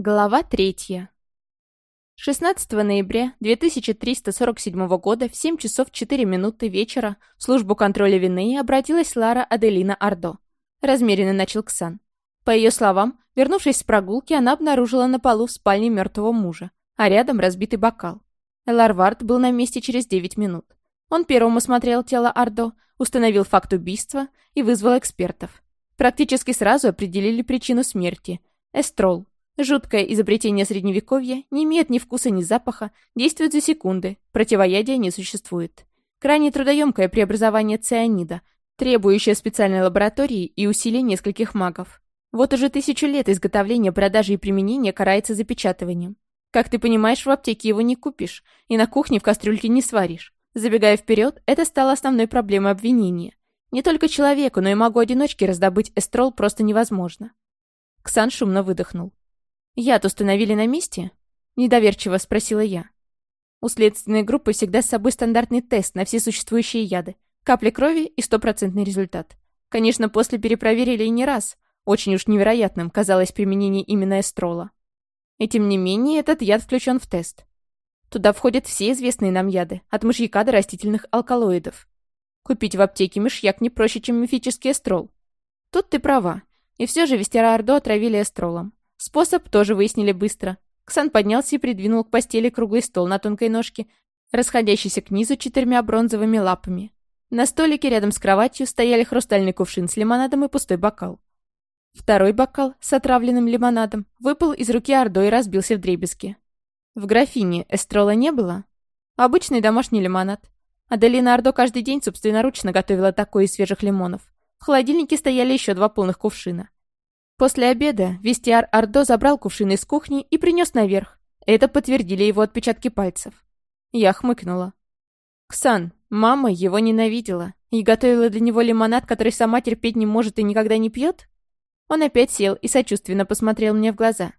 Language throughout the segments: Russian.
Глава третья. 16 ноября 2347 года в 7 часов 4 минуты вечера в службу контроля вины обратилась Лара Аделина Ардо. Размеренно начал Ксан. По ее словам, вернувшись с прогулки, она обнаружила на полу в спальне мертвого мужа, а рядом разбитый бокал. Ларвард был на месте через 9 минут. Он первым осмотрел тело Ардо, установил факт убийства и вызвал экспертов. Практически сразу определили причину смерти – эстрол, Жуткое изобретение средневековья не имеет ни вкуса, ни запаха, действует за секунды, противоядия не существует. Крайне трудоемкое преобразование цианида, требующее специальной лаборатории и усилий нескольких магов. Вот уже тысячу лет изготовления, продажи и применения карается запечатыванием. Как ты понимаешь, в аптеке его не купишь, и на кухне в кастрюльке не сваришь. Забегая вперед, это стало основной проблемой обвинения. Не только человеку, но и магу-одиночке раздобыть эстрол просто невозможно. Ксан шумно выдохнул. «Яд установили на месте?» — недоверчиво спросила я. У следственной группы всегда с собой стандартный тест на все существующие яды. Капли крови и стопроцентный результат. Конечно, после перепроверили и не раз. Очень уж невероятным казалось применение именно эстрола. И тем не менее, этот яд включен в тест. Туда входят все известные нам яды, от мышьяка до растительных алкалоидов. Купить в аптеке мышьяк не проще, чем мифический эстрол. Тут ты права. И все же Вестера Ордо отравили эстролом. Способ тоже выяснили быстро. Ксан поднялся и придвинул к постели круглый стол на тонкой ножке, расходящийся к низу четырьмя бронзовыми лапами. На столике рядом с кроватью стояли хрустальный кувшин с лимонадом и пустой бокал. Второй бокал с отравленным лимонадом выпал из руки Ордо и разбился в дребезги. В графине эстрола не было. Обычный домашний лимонад. Аделина Ордо каждый день собственноручно готовила такой из свежих лимонов. В холодильнике стояли еще два полных кувшина. После обеда Вестиар Ардо забрал кувшин из кухни и принес наверх. Это подтвердили его отпечатки пальцев. Я хмыкнула. Ксан, мама его ненавидела и готовила для него лимонад, который сама терпеть не может и никогда не пьет? Он опять сел и сочувственно посмотрел мне в глаза.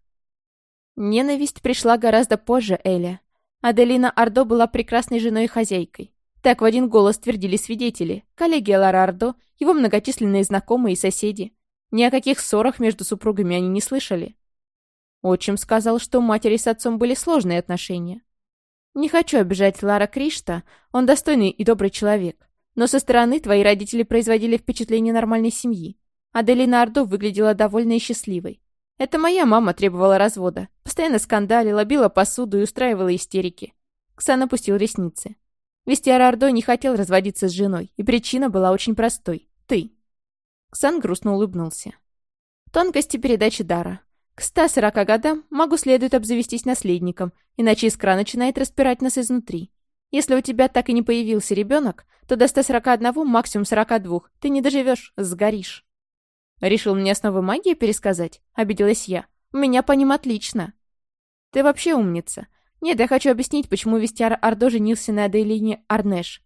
Ненависть пришла гораздо позже Эля. Аделина Ардо была прекрасной женой и хозяйкой. Так в один голос твердили свидетели, коллеги Лара Ардо, его многочисленные знакомые и соседи. Ни о каких ссорах между супругами они не слышали. Отчим сказал, что у матери с отцом были сложные отношения. Не хочу обижать Лара Кришта, он достойный и добрый человек. Но со стороны твои родители производили впечатление нормальной семьи. Аделина Ардо выглядела довольной и счастливой. Это моя мама требовала развода. Постоянно скандалила, била посуду и устраивала истерики. Ксан опустил ресницы. Вестиар Ардо не хотел разводиться с женой, и причина была очень простой. Ты. Ксан грустно улыбнулся. Тонкости передачи дара. К 140 годам магу следует обзавестись наследником, иначе искра начинает распирать нас изнутри. Если у тебя так и не появился ребенок, то до 141, максимум 42, ты не доживешь, сгоришь. Решил мне основы магии пересказать? Обиделась я. У меня по ним отлично. Ты вообще умница. Нет, я хочу объяснить, почему Вестиар Ардо женился на Аделине Арнеш.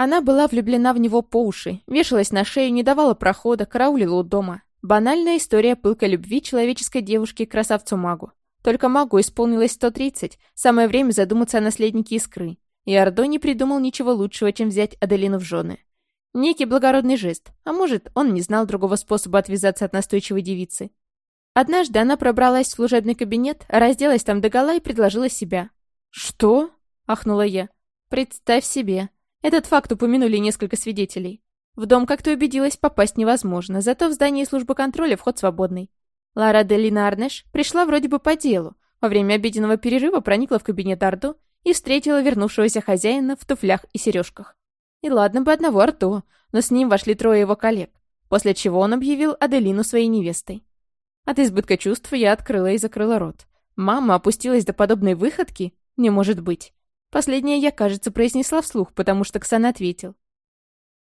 Она была влюблена в него по уши, вешалась на шею, не давала прохода, караулила у дома. Банальная история пылкой любви человеческой девушки к красавцу-магу. Только магу исполнилось 130, самое время задуматься о наследнике искры. И Ордо не придумал ничего лучшего, чем взять Аделину в жены. Некий благородный жест, а может, он не знал другого способа отвязаться от настойчивой девицы. Однажды она пробралась в служебный кабинет, разделась там догола и предложила себя. «Что?» — ахнула я. «Представь себе. Этот факт упомянули несколько свидетелей. В дом, как ты убедилась, попасть невозможно, зато в здании службы контроля вход свободный. Лара Делина Арнеш пришла вроде бы по делу. Во время обеденного перерыва проникла в кабинет Арду и встретила вернувшегося хозяина в туфлях и сережках. И ладно бы одного Арду, но с ним вошли трое его коллег, после чего он объявил Аделину своей невестой. От избытка чувств я открыла и закрыла рот. Мама опустилась до подобной выходки? Не может быть. Последнее я, кажется, произнесла вслух, потому что Ксан ответил.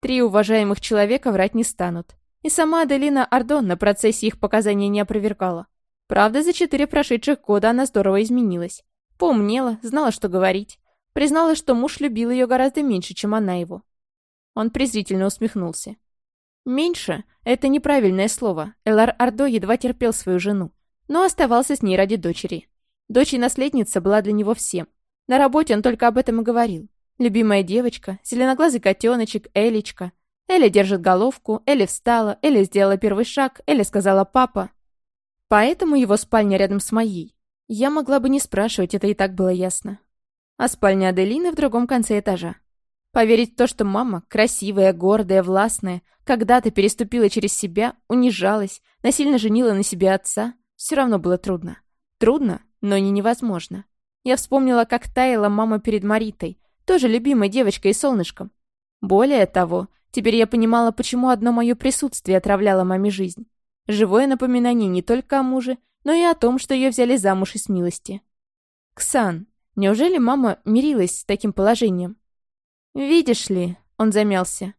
Три уважаемых человека врать не станут. И сама Аделина Ардон на процессе их показаний не опровергала. Правда, за четыре прошедших года она здорово изменилась. Поумнела, знала, что говорить. Признала, что муж любил ее гораздо меньше, чем она его. Он презрительно усмехнулся. «Меньше — это неправильное слово. Элар Ардо едва терпел свою жену, но оставался с ней ради дочери. Дочь и наследница была для него всем. На работе он только об этом и говорил. Любимая девочка, зеленоглазый котеночек, Элечка. Эля держит головку, Эля встала, Эля сделала первый шаг, Эля сказала «папа». Поэтому его спальня рядом с моей. Я могла бы не спрашивать, это и так было ясно. А спальня Аделины в другом конце этажа. Поверить в то, что мама, красивая, гордая, властная, когда-то переступила через себя, унижалась, насильно женила на себе отца, все равно было трудно. Трудно, но не невозможно. Я вспомнила, как таяла мама перед Маритой, тоже любимой девочкой и солнышком. Более того, теперь я понимала, почему одно мое присутствие отравляло маме жизнь. Живое напоминание не только о муже, но и о том, что ее взяли замуж из милости. «Ксан, неужели мама мирилась с таким положением?» «Видишь ли», — он замялся.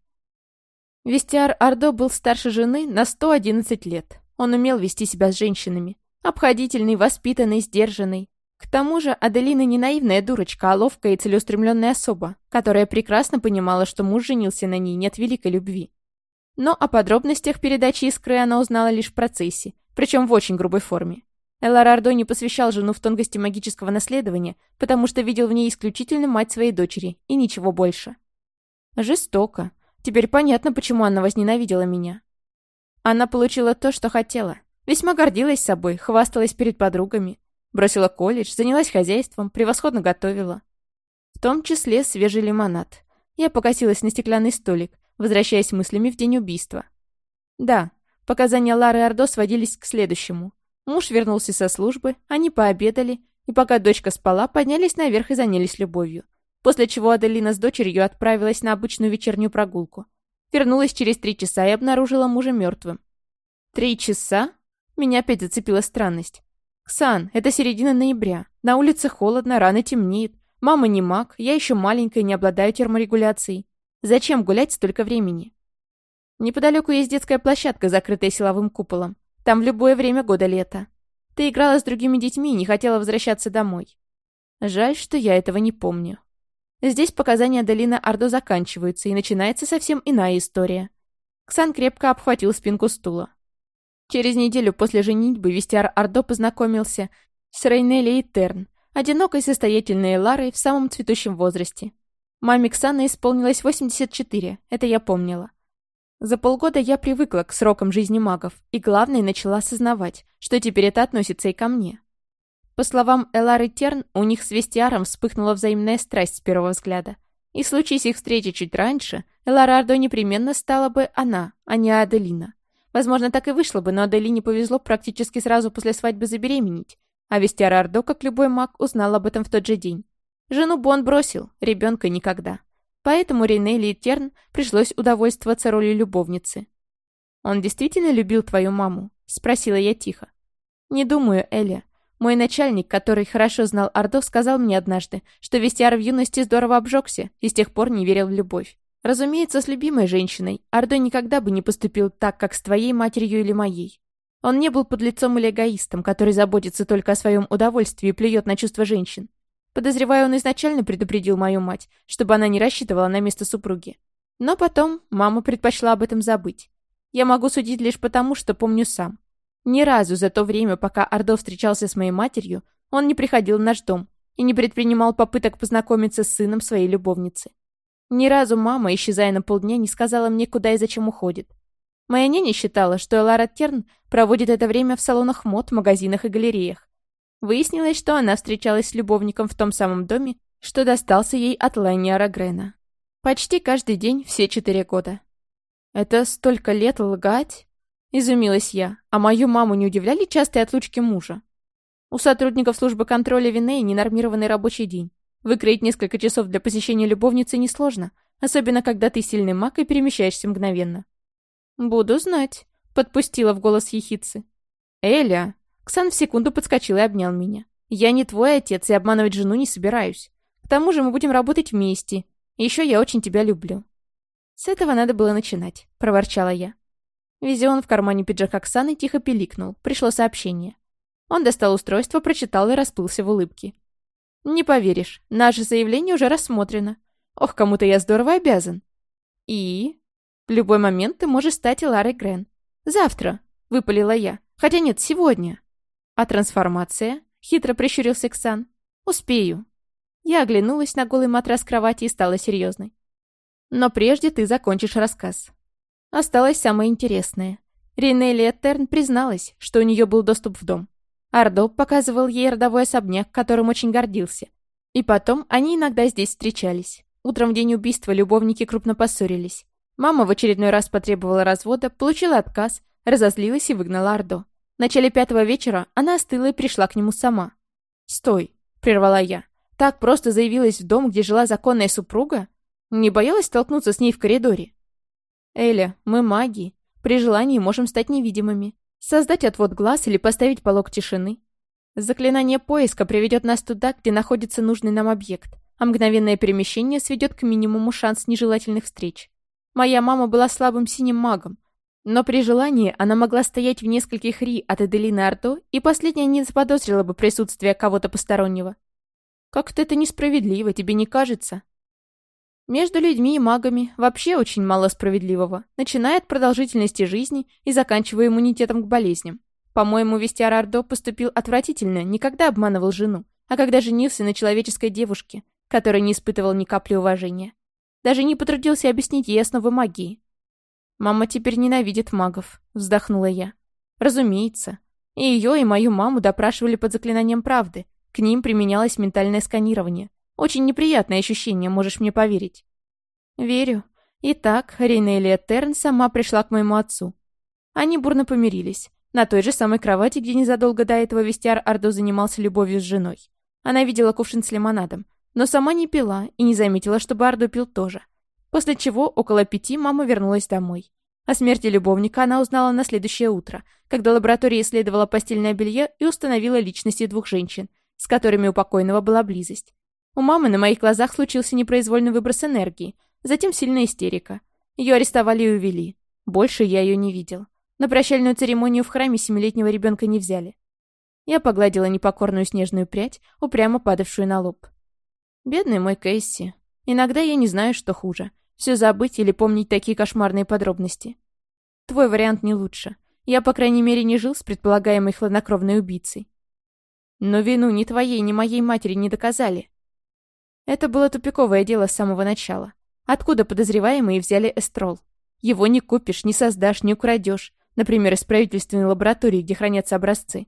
Вестиар Ардо был старше жены на 111 лет. Он умел вести себя с женщинами. Обходительный, воспитанный, сдержанный. К тому же Аделина не наивная дурочка, а ловкая и целеустремленная особа, которая прекрасно понимала, что муж женился на ней не от великой любви. Но о подробностях передачи искры она узнала лишь в процессе, причем в очень грубой форме. Эларардо не посвящал жену в тонкости магического наследования, потому что видел в ней исключительно мать своей дочери, и ничего больше. Жестоко. Теперь понятно, почему она возненавидела меня. Она получила то, что хотела. Весьма гордилась собой, хвасталась перед подругами. Бросила колледж, занялась хозяйством, превосходно готовила. В том числе свежий лимонад. Я покосилась на стеклянный столик, возвращаясь мыслями в день убийства. Да, показания Лары Ордо сводились к следующему. Муж вернулся со службы, они пообедали, и пока дочка спала, поднялись наверх и занялись любовью. После чего Аделина с дочерью отправилась на обычную вечернюю прогулку. Вернулась через три часа и обнаружила мужа мертвым. Три часа? Меня опять зацепила странность. «Ксан, это середина ноября. На улице холодно, рано темнеет. Мама не маг, я еще маленькая, не обладаю терморегуляцией. Зачем гулять столько времени? Неподалеку есть детская площадка, закрытая силовым куполом. Там в любое время года лето. Ты играла с другими детьми и не хотела возвращаться домой. Жаль, что я этого не помню. Здесь показания Долина Ардо заканчиваются, и начинается совсем иная история. Ксан крепко обхватил спинку стула. Через неделю после женитьбы Вестиар Ардо познакомился с Рейнелли Терн, одинокой состоятельной Ларой в самом цветущем возрасте. Маме Ксаны исполнилось 84, это я помнила. За полгода я привыкла к срокам жизни магов, и главное, начала осознавать, что теперь это относится и ко мне. По словам Элары Терн, у них с Вестиаром вспыхнула взаимная страсть с первого взгляда. И случись их встречи чуть раньше, Элара Ардо непременно стала бы она, а не Аделина. Возможно, так и вышло бы, но Аделине повезло практически сразу после свадьбы забеременеть. А Вестиар Ардо, как любой маг, узнал об этом в тот же день. Жену бы он бросил, ребенка никогда. Поэтому Рейнелли и Терн пришлось удовольствоваться ролью любовницы. «Он действительно любил твою маму?» — спросила я тихо. «Не думаю, Эля. Мой начальник, который хорошо знал Ордо, сказал мне однажды, что Вестиар в юности здорово обжегся и с тех пор не верил в любовь. Разумеется, с любимой женщиной Ордо никогда бы не поступил так, как с твоей матерью или моей. Он не был подлецом или эгоистом, который заботится только о своем удовольствии и плюет на чувства женщин. Подозреваю, он изначально предупредил мою мать, чтобы она не рассчитывала на место супруги. Но потом мама предпочла об этом забыть. Я могу судить лишь потому, что помню сам. Ни разу за то время, пока Ордо встречался с моей матерью, он не приходил в наш дом и не предпринимал попыток познакомиться с сыном своей любовницы. Ни разу мама, исчезая на полдня, не сказала мне, куда и зачем уходит. Моя няня считала, что Лара Терн проводит это время в салонах мод, магазинах и галереях. Выяснилось, что она встречалась с любовником в том самом доме, что достался ей от Лайниара Грена. Почти каждый день все четыре года. «Это столько лет лгать?» — изумилась я. «А мою маму не удивляли частые отлучки мужа?» У сотрудников службы контроля Винеи ненормированный рабочий день. Выкроить несколько часов для посещения любовницы несложно, особенно когда ты сильный маг и перемещаешься мгновенно. «Буду знать», — подпустила в голос ехидцы. «Эля!» Ксан в секунду подскочил и обнял меня. «Я не твой отец и обманывать жену не собираюсь. К тому же мы будем работать вместе. Еще я очень тебя люблю». «С этого надо было начинать», — проворчала я. Визион в кармане пиджака Ксаны тихо пиликнул. Пришло сообщение. Он достал устройство, прочитал и расплылся в улыбке. «Не поверишь, наше заявление уже рассмотрено. Ох, кому-то я здорово обязан». «И?» «В любой момент ты можешь стать Ларой Грен. Завтра», — выпалила я. «Хотя нет, сегодня». «А трансформация?» — хитро прищурился Ксан. «Успею». Я оглянулась на голый матрас кровати и стала серьезной. «Но прежде ты закончишь рассказ». Осталось самое интересное. Ринелли Терн призналась, что у нее был доступ в дом. Ардо показывал ей родовой особняк, которым очень гордился. И потом они иногда здесь встречались. Утром в день убийства любовники крупно поссорились. Мама в очередной раз потребовала развода, получила отказ, разозлилась и выгнала Ардо. В начале пятого вечера она остыла и пришла к нему сама. «Стой!» — прервала я. «Так просто заявилась в дом, где жила законная супруга? Не боялась столкнуться с ней в коридоре?» «Эля, мы маги. При желании можем стать невидимыми. Создать отвод глаз или поставить полог тишины. Заклинание поиска приведет нас туда, где находится нужный нам объект, а мгновенное перемещение сведет к минимуму шанс нежелательных встреч. Моя мама была слабым синим магом, но при желании она могла стоять в нескольких ри от Эделины Арто, и последняя не заподозрила бы присутствие кого-то постороннего. Как-то это несправедливо, тебе не кажется? Между людьми и магами вообще очень мало справедливого, начиная от продолжительности жизни и заканчивая иммунитетом к болезням. По-моему, Вестиар Ардо поступил отвратительно, не когда обманывал жену, а когда женился на человеческой девушке, которая не испытывал ни капли уважения. Даже не потрудился объяснить ей основы магии. «Мама теперь ненавидит магов», — вздохнула я. «Разумеется. И ее, и мою маму допрашивали под заклинанием правды. К ним применялось ментальное сканирование. Очень неприятное ощущение, можешь мне поверить. Верю. Итак, Рейнелия Терн сама пришла к моему отцу. Они бурно помирились. На той же самой кровати, где незадолго до этого Вестиар Ардо занимался любовью с женой. Она видела кувшин с лимонадом, но сама не пила и не заметила, чтобы Ардо пил тоже. После чего около пяти мама вернулась домой. О смерти любовника она узнала на следующее утро, когда лаборатория исследовала постельное белье и установила личности двух женщин, с которыми у покойного была близость. У мамы на моих глазах случился непроизвольный выброс энергии, затем сильная истерика. Ее арестовали и увели. Больше я ее не видел. На прощальную церемонию в храме семилетнего ребенка не взяли. Я погладила непокорную снежную прядь, упрямо падавшую на лоб. Бедный мой Кейси. Иногда я не знаю, что хуже. Все забыть или помнить такие кошмарные подробности. Твой вариант не лучше. Я, по крайней мере, не жил с предполагаемой хладнокровной убийцей. Но вину ни твоей, ни моей матери не доказали. Это было тупиковое дело с самого начала. Откуда подозреваемые взяли эстрол? Его не купишь, не создашь, не украдешь. Например, из правительственной лаборатории, где хранятся образцы.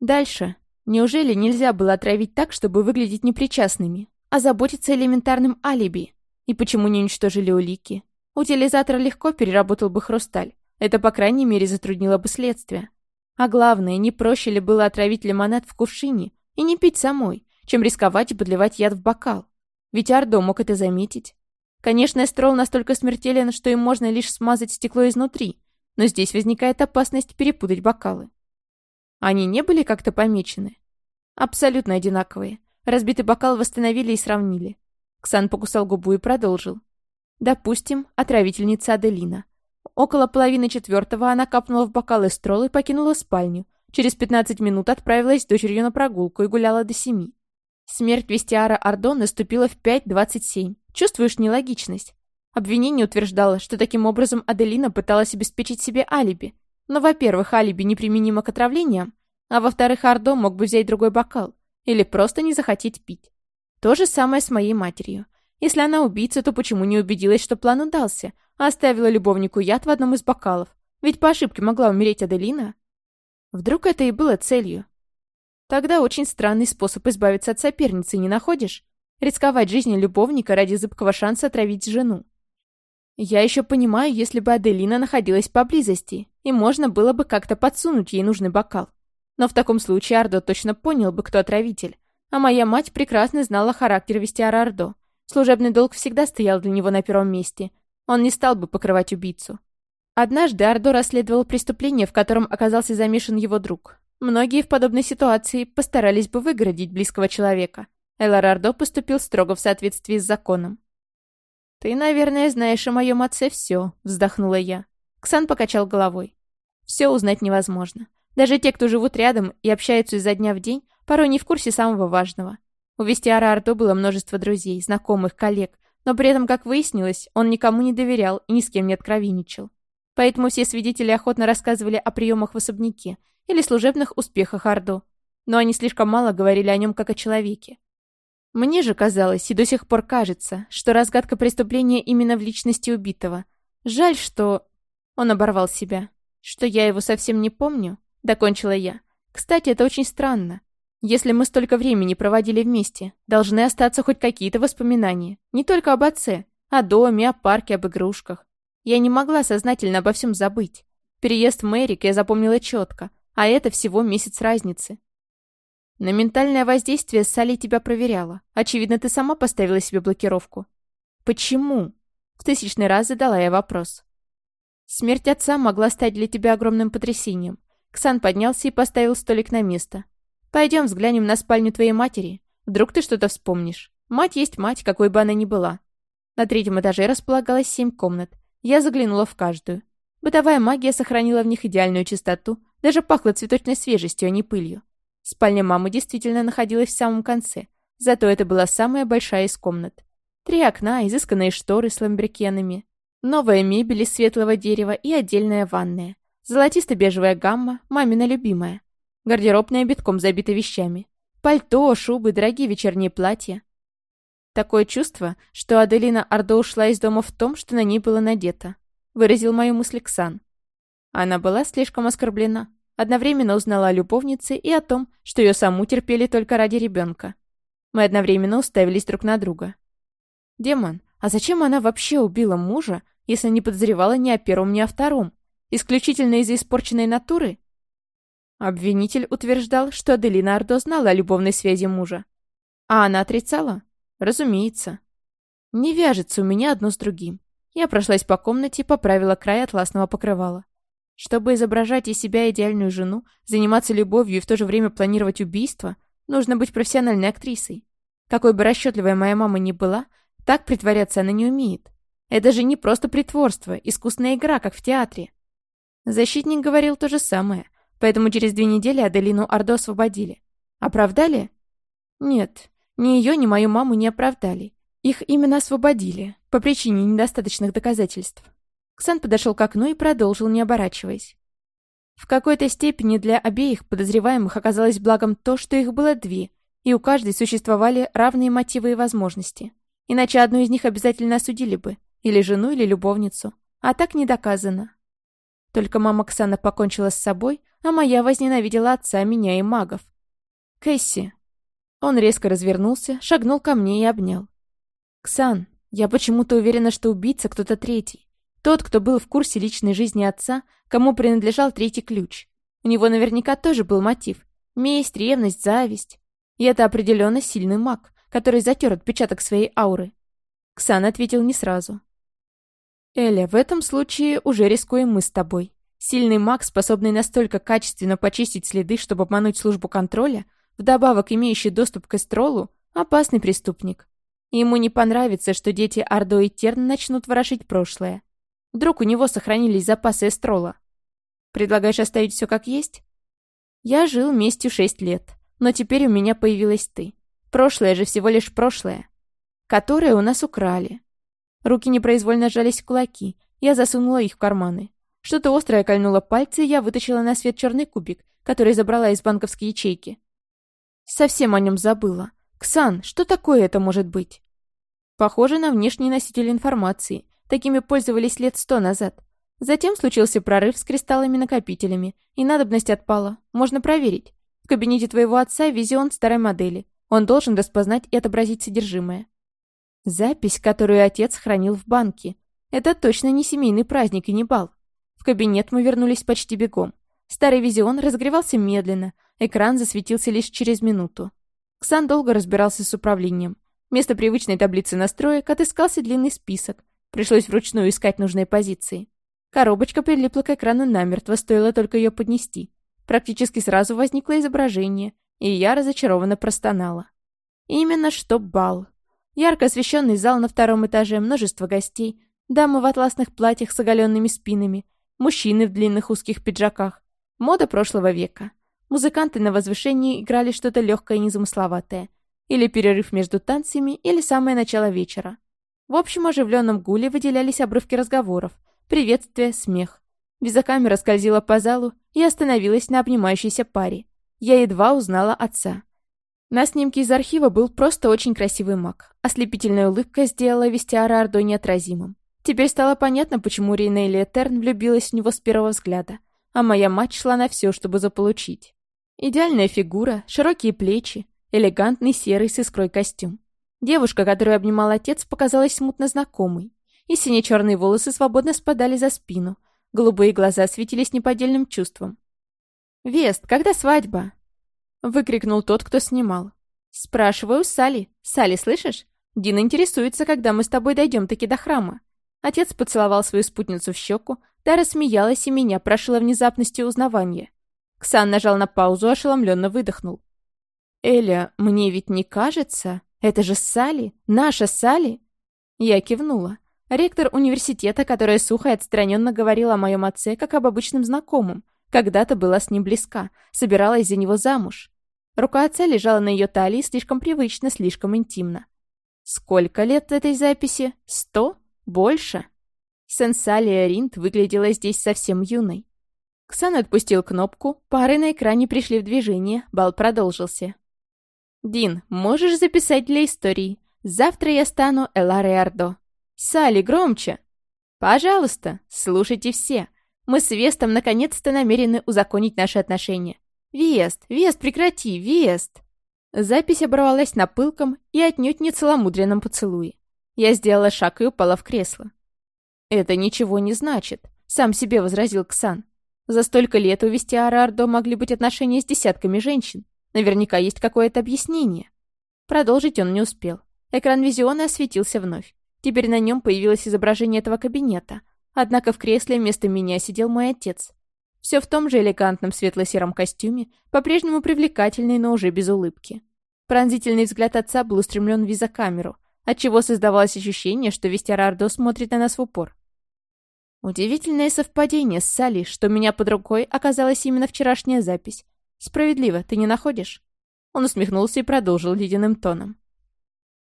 Дальше. Неужели нельзя было отравить так, чтобы выглядеть непричастными, а заботиться элементарным алиби? И почему не уничтожили улики? Утилизатор легко переработал бы хрусталь. Это, по крайней мере, затруднило бы следствие. А главное, не проще ли было отравить лимонад в кувшине и не пить самой, чем рисковать и подливать яд в бокал. Ведь Ардо мог это заметить. Конечно, эстрол настолько смертелен, что им можно лишь смазать стекло изнутри, но здесь возникает опасность перепутать бокалы. Они не были как-то помечены? Абсолютно одинаковые. Разбитый бокал восстановили и сравнили. Ксан покусал губу и продолжил. Допустим, отравительница Аделина. Около половины четвертого она капнула в бокал эстрол и покинула спальню. Через 15 минут отправилась с дочерью на прогулку и гуляла до семи. Смерть Вестиара Ардо наступила в 5.27. Чувствуешь нелогичность? Обвинение утверждало, что таким образом Аделина пыталась обеспечить себе алиби. Но, во-первых, алиби неприменимо к отравлениям, а во-вторых, Ардо мог бы взять другой бокал или просто не захотеть пить. То же самое с моей матерью. Если она убийца, то почему не убедилась, что план удался, а оставила любовнику яд в одном из бокалов? Ведь по ошибке могла умереть Аделина. Вдруг это и было целью? Тогда очень странный способ избавиться от соперницы, не находишь? Рисковать жизнью любовника ради зыбкого шанса отравить жену. Я еще понимаю, если бы Аделина находилась поблизости, и можно было бы как-то подсунуть ей нужный бокал. Но в таком случае Ардо точно понял бы, кто отравитель. А моя мать прекрасно знала характер Вестиара Ардо. Служебный долг всегда стоял для него на первом месте. Он не стал бы покрывать убийцу. Однажды Ардо расследовал преступление, в котором оказался замешан его друг. Многие в подобной ситуации постарались бы выгородить близкого человека. Эларардо поступил строго в соответствии с законом. «Ты, наверное, знаешь о моем отце все», — вздохнула я. Ксан покачал головой. «Все узнать невозможно. Даже те, кто живут рядом и общаются изо дня в день, порой не в курсе самого важного. У Вестиара Ардо было множество друзей, знакомых, коллег, но при этом, как выяснилось, он никому не доверял и ни с кем не откровенничал. Поэтому все свидетели охотно рассказывали о приемах в особняке или служебных успехах Орду, но они слишком мало говорили о нем как о человеке. Мне же казалось, и до сих пор кажется, что разгадка преступления именно в личности убитого. Жаль, что... Он оборвал себя. Что я его совсем не помню, докончила я. Кстати, это очень странно. Если мы столько времени проводили вместе, должны остаться хоть какие-то воспоминания. Не только об отце, о доме, о парке, об игрушках. Я не могла сознательно обо всем забыть. Переезд в Мэрик я запомнила четко, а это всего месяц разницы. На ментальное воздействие Салли тебя проверяла. Очевидно, ты сама поставила себе блокировку. Почему? В тысячный раз задала я вопрос. Смерть отца могла стать для тебя огромным потрясением. Ксан поднялся и поставил столик на место. Пойдем взглянем на спальню твоей матери. Вдруг ты что-то вспомнишь. Мать есть мать, какой бы она ни была. На третьем этаже располагалось семь комнат. Я заглянула в каждую. Бытовая магия сохранила в них идеальную чистоту, даже пахло цветочной свежестью, а не пылью. Спальня мамы действительно находилась в самом конце, зато это была самая большая из комнат. Три окна, изысканные шторы с ламбрикенами, новая мебель из светлого дерева и отдельная ванная. Золотисто-бежевая гамма, мамина любимая. Гардеробная битком забита вещами. Пальто, шубы, дорогие вечерние платья. Такое чувство, что Аделина Ордо ушла из дома в том, что на ней было надето. Выразил мою мысль Ксан. Она была слишком оскорблена. Одновременно узнала о любовнице и о том, что ее саму терпели только ради ребенка. Мы одновременно уставились друг на друга. Демон, а зачем она вообще убила мужа, если не подозревала ни о первом, ни о втором? Исключительно из-за испорченной натуры? Обвинитель утверждал, что Аделина Ардо знала о любовной связи мужа. А она отрицала? Разумеется. Не вяжется у меня одно с другим. Я прошлась по комнате и поправила край атласного покрывала. Чтобы изображать из себя идеальную жену, заниматься любовью и в то же время планировать убийство, нужно быть профессиональной актрисой. Какой бы расчетливая моя мама ни была, так притворяться она не умеет. Это же не просто притворство, искусная игра, как в театре. Защитник говорил то же самое, поэтому через две недели Аделину Ордо освободили. Оправдали? Нет, ни ее, ни мою маму не оправдали. Их именно освободили, по причине недостаточных доказательств. Ксан подошел к окну и продолжил, не оборачиваясь. В какой-то степени для обеих подозреваемых оказалось благом то, что их было две, и у каждой существовали равные мотивы и возможности. Иначе одну из них обязательно осудили бы, или жену, или любовницу. А так не доказано. Только мама Ксана покончила с собой, а моя возненавидела отца, меня и магов. «Кэсси». Он резко развернулся, шагнул ко мне и обнял. «Ксан, я почему-то уверена, что убийца кто-то третий. Тот, кто был в курсе личной жизни отца, кому принадлежал третий ключ. У него наверняка тоже был мотив. Месть, ревность, зависть. И это определенно сильный маг, который затер отпечаток своей ауры. Ксан ответил не сразу. «Эля, в этом случае уже рискуем мы с тобой. Сильный маг, способный настолько качественно почистить следы, чтобы обмануть службу контроля, вдобавок имеющий доступ к эстролу, опасный преступник. Ему не понравится, что дети Ордо и Терн начнут ворошить прошлое. Вдруг у него сохранились запасы эстрола. Предлагаешь оставить все как есть? Я жил местью шесть лет, но теперь у меня появилась ты. Прошлое же всего лишь прошлое, которое у нас украли. Руки непроизвольно сжались в кулаки, я засунула их в карманы. Что-то острое кольнуло пальцы, и я вытащила на свет черный кубик, который забрала из банковской ячейки. Совсем о нем забыла. «Ксан, что такое это может быть?» Похоже на внешний носитель информации. Такими пользовались лет сто назад. Затем случился прорыв с кристаллами-накопителями, и надобность отпала. Можно проверить. В кабинете твоего отца визион старой модели. Он должен распознать и отобразить содержимое. Запись, которую отец хранил в банке. Это точно не семейный праздник и не бал. В кабинет мы вернулись почти бегом. Старый визион разогревался медленно, экран засветился лишь через минуту. Ксан долго разбирался с управлением. Вместо привычной таблицы настроек отыскался длинный список, Пришлось вручную искать нужные позиции. Коробочка прилипла к экрану намертво, стоило только ее поднести. Практически сразу возникло изображение, и я разочарованно простонала. Именно что бал. Ярко освещенный зал на втором этаже, множество гостей, дамы в атласных платьях с оголенными спинами, мужчины в длинных узких пиджаках. Мода прошлого века. Музыканты на возвышении играли что-то легкое и незамысловатое. Или перерыв между танцами, или самое начало вечера. В общем оживленном гуле выделялись обрывки разговоров, приветствия, смех. Визокамера скользила по залу и остановилась на обнимающейся паре. Я едва узнала отца. На снимке из архива был просто очень красивый маг. Ослепительная улыбка сделала Вестиара Ардо неотразимым. Теперь стало понятно, почему Рейнелли Этерн влюбилась в него с первого взгляда, а моя мать шла на все, чтобы заполучить. Идеальная фигура, широкие плечи, элегантный серый с искрой костюм. Девушка, которую обнимал отец, показалась смутно знакомой. И сине-черные волосы свободно спадали за спину. Голубые глаза светились неподдельным чувством. «Вест, когда свадьба?» Выкрикнул тот, кто снимал. «Спрашиваю Салли. Салли, слышишь? Дина интересуется, когда мы с тобой дойдем-таки до храма». Отец поцеловал свою спутницу в щеку, та рассмеялась и меня прошила внезапностью узнавания. Ксан нажал на паузу, ошеломленно выдохнул. «Эля, мне ведь не кажется? Это же Салли, наша Салли!» Я кивнула. Ректор университета, которая сухо и отстраненно говорила о моем отце, как об обычном знакомом, когда-то была с ним близка, собиралась за него замуж. Рука отца лежала на ее талии слишком привычно, слишком интимно. Сколько лет этой записи? Сто? Больше? Сенсалия Ринд выглядела здесь совсем юной. Ксан отпустил кнопку, пары на экране пришли в движение, бал продолжился. «Дин, можешь записать для истории? Завтра я стану Эларой Ардо». «Салли, громче!» «Пожалуйста, слушайте все. Мы с Вестом наконец-то намерены узаконить наши отношения. Вест, Вест, прекрати, Вест!» Запись оборвалась на пылком и отнюдь не целомудренном поцелуе. Я сделала шаг и упала в кресло. «Это ничего не значит», — сам себе возразил Ксан. За столько лет у Вестиара Ардо могли быть отношения с десятками женщин. Наверняка есть какое-то объяснение. Продолжить он не успел. Экран визиона осветился вновь. Теперь на нем появилось изображение этого кабинета. Однако в кресле вместо меня сидел мой отец. Все в том же элегантном светло-сером костюме, по-прежнему привлекательный, но уже без улыбки. Пронзительный взгляд отца был устремлен в визокамеру, отчего создавалось ощущение, что Вестиарардо смотрит на нас в упор. Удивительное совпадение с Салли, что у меня под рукой оказалась именно вчерашняя запись. Справедливо, ты не находишь?» Он усмехнулся и продолжил ледяным тоном.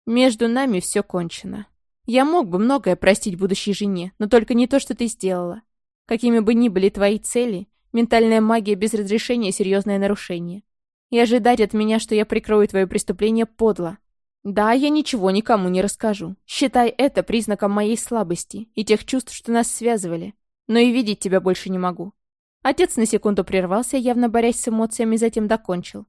«Между нами все кончено. Я мог бы многое простить будущей жене, но только не то, что ты сделала. Какими бы ни были твои цели, ментальная магия без разрешения — серьезное нарушение. И ожидать от меня, что я прикрою твое преступление, подло. Да, я ничего никому не расскажу. Считай это признаком моей слабости и тех чувств, что нас связывали. Но и видеть тебя больше не могу. Отец на секунду прервался, явно борясь с эмоциями, затем докончил.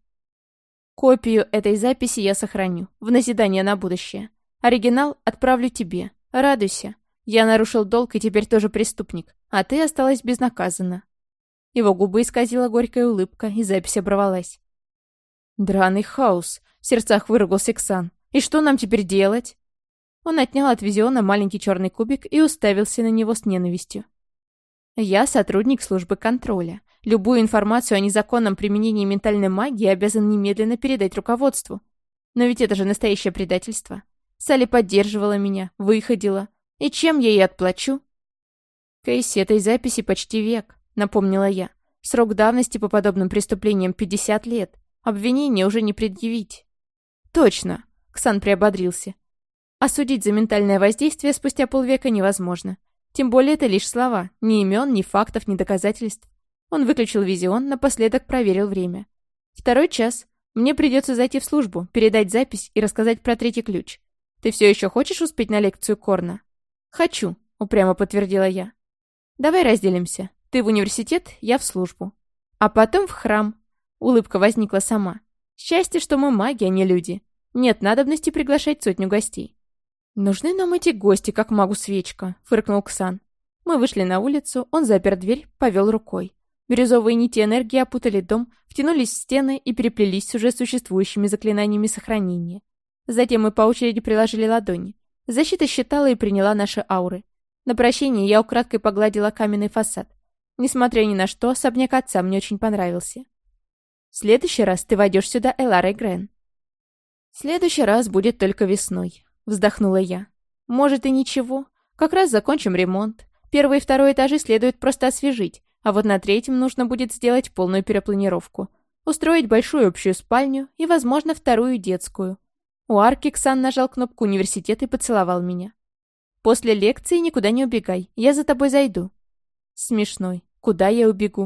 Копию этой записи я сохраню, в назидание на будущее. Оригинал отправлю тебе. Радуйся. Я нарушил долг и теперь тоже преступник, а ты осталась безнаказанна. Его губы исказила горькая улыбка, и запись оборвалась. «Драный хаос!» — в сердцах выругался Ксан. И что нам теперь делать?» Он отнял от визиона маленький черный кубик и уставился на него с ненавистью. «Я сотрудник службы контроля. Любую информацию о незаконном применении ментальной магии обязан немедленно передать руководству. Но ведь это же настоящее предательство. Салли поддерживала меня, выходила. И чем я ей отплачу?» «Кейси, этой записи почти век», — напомнила я. «Срок давности по подобным преступлениям 50 лет. Обвинение уже не предъявить». «Точно. Ксан приободрился. Осудить за ментальное воздействие спустя полвека невозможно. Тем более это лишь слова, ни имен, ни фактов, ни доказательств. Он выключил визион, напоследок проверил время. Второй час. Мне придется зайти в службу, передать запись и рассказать про третий ключ. Ты все еще хочешь успеть на лекцию Корна? Хочу, упрямо подтвердила я. Давай разделимся. Ты в университет, я в службу. А потом в храм. Улыбка возникла сама. Счастье, что мы маги, а не люди. Нет надобности приглашать сотню гостей. «Нужны нам эти гости, как магу свечка», — фыркнул Ксан. Мы вышли на улицу, он запер дверь, повел рукой. Бирюзовые нити энергии опутали дом, втянулись в стены и переплелись с уже существующими заклинаниями сохранения. Затем мы по очереди приложили ладони. Защита считала и приняла наши ауры. На прощение я украдкой погладила каменный фасад. Несмотря ни на что, особняк отца мне очень понравился. «В следующий раз ты войдешь сюда Эларой Грен», «Следующий раз будет только весной», — вздохнула я. «Может и ничего. Как раз закончим ремонт. Первый и второй этажи следует просто освежить, а вот на третьем нужно будет сделать полную перепланировку. Устроить большую общую спальню и, возможно, вторую детскую». У арки Ксан нажал кнопку университета и поцеловал меня. «После лекции никуда не убегай, я за тобой зайду». Смешной. Куда я убегу?